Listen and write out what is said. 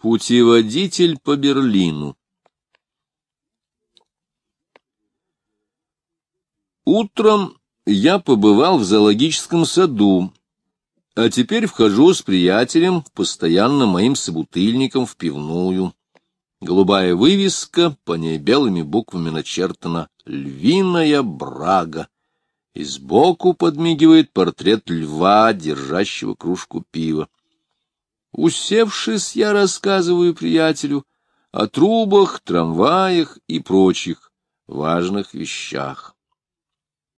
Путеводитель по Берлину Утром я побывал в зоологическом саду, а теперь вхожу с приятелем, постоянно моим собутыльником, в пивную. Голубая вывеска, по ней белыми буквами начертана «Львиная брага», и сбоку подмигивает портрет льва, держащего кружку пива. Усевшись, я рассказываю приятелю о трубах, трамваях и прочих важных вещах.